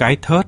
cái thớt.